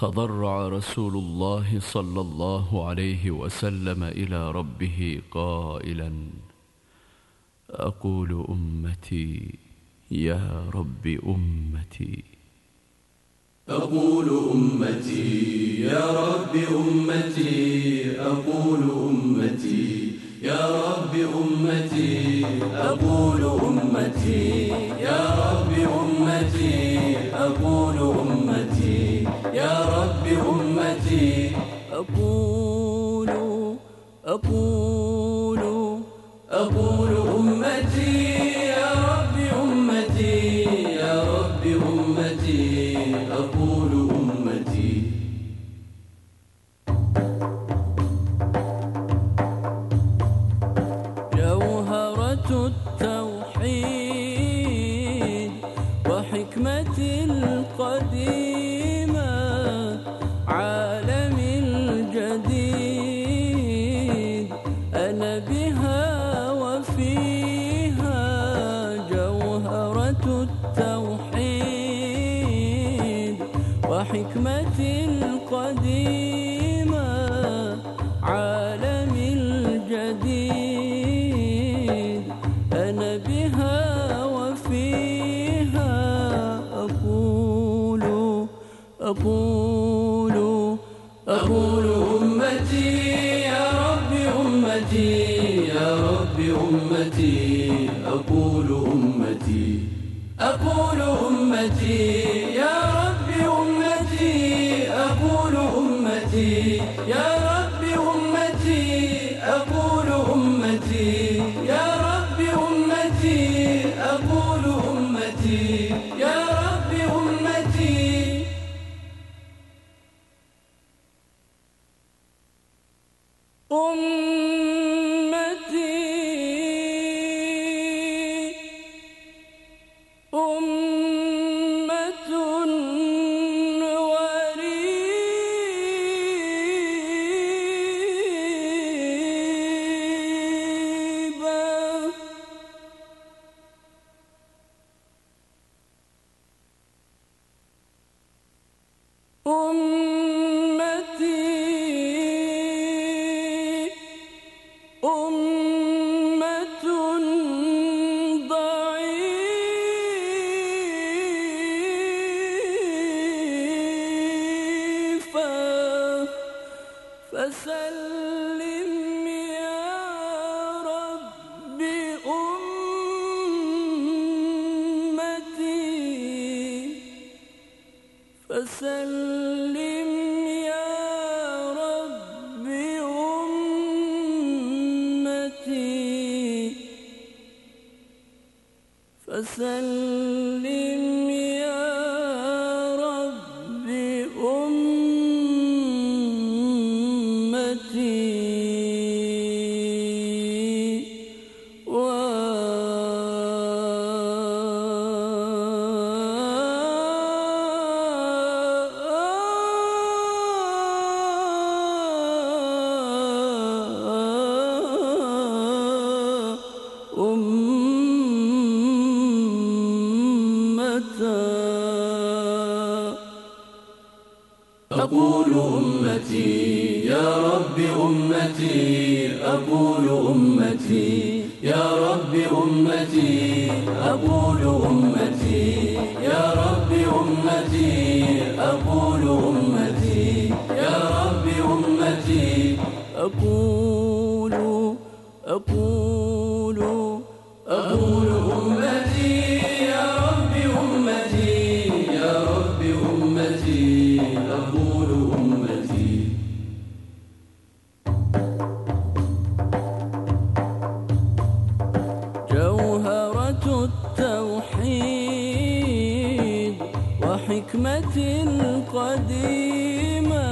تضرع رسول الله صلى الله عليه وسلم إلى ربه قائلا أقول أمتي يا رب أمتي. أقول أمتي يا رب أمتي أقول أمتي يا رب أمتي أقول أمتي. أقول أقول أقول أمتي يا رب أمتي يا رب أمتي أقول أمتي. جوهرة التوحيد وحكمة القديمة وحكمة القديمة عالم الجديد أنا بها وفيها أقول أقول أقول أمتي يا رب أمتي يا رب أمتي أقول أمتي. أقول أمتي يا رب أمتي أقول أمتي يا رب أمتي أقول أمتي يا رب أمتي أقول أمتي يا رب أمتي. أمتي. أمتي فسلم يا رب أمتي أقول أمتي يا رب أمتي أقول أمتي يا رب أمتي أقول أمتي يا رب أمتي أقول أمتي يا رب أمتي أقول أقول أمتي أقول أمتي. جوهرة التوحيد وحكمة القديمة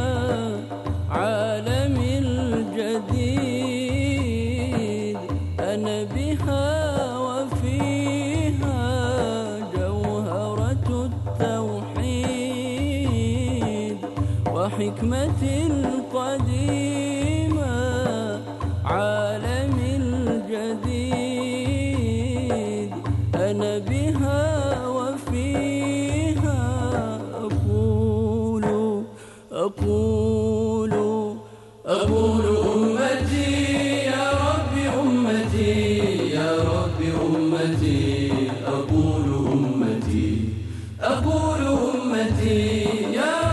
عالم حكمة قديمة عالم الجديد أنا بها وفيها أقول أقول أقول أمتي يا رب أمتي يا رب أمتي. أقول أمتي أقول أمتي يا